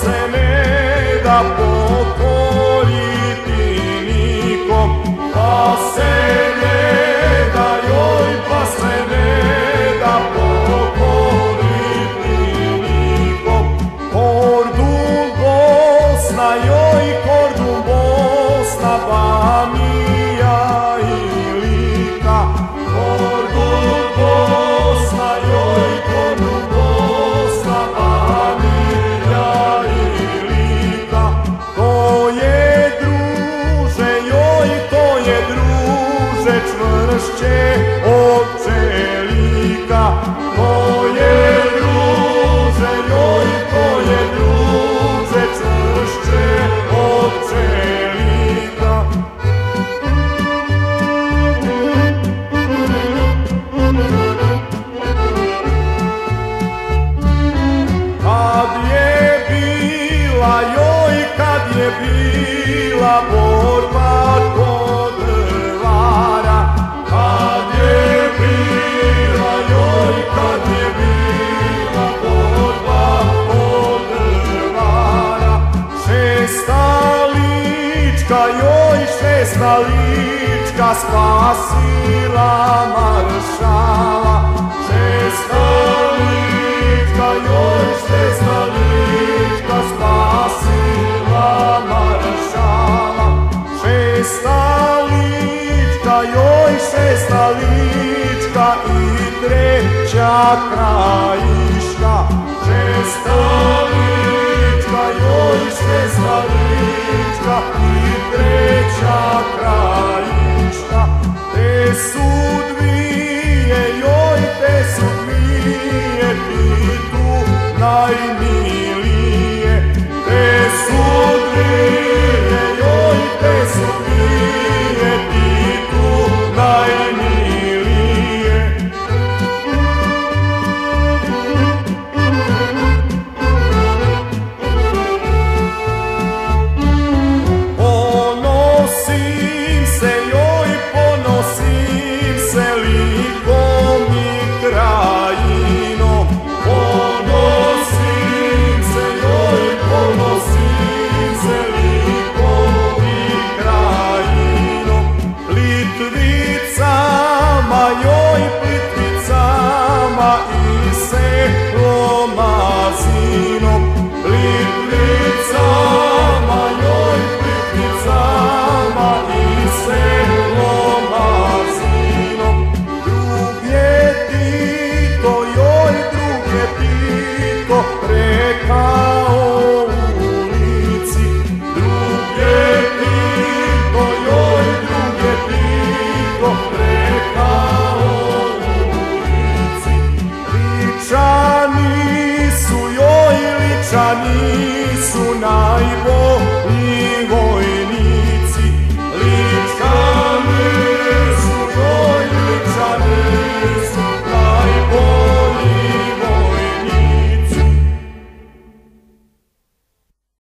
se ne da pokoji. share Lička joj šesna lička spasila maršala. Šesna lička joj šesna lička spasila maršala. Šesna lička joj šesna lička i treća kraja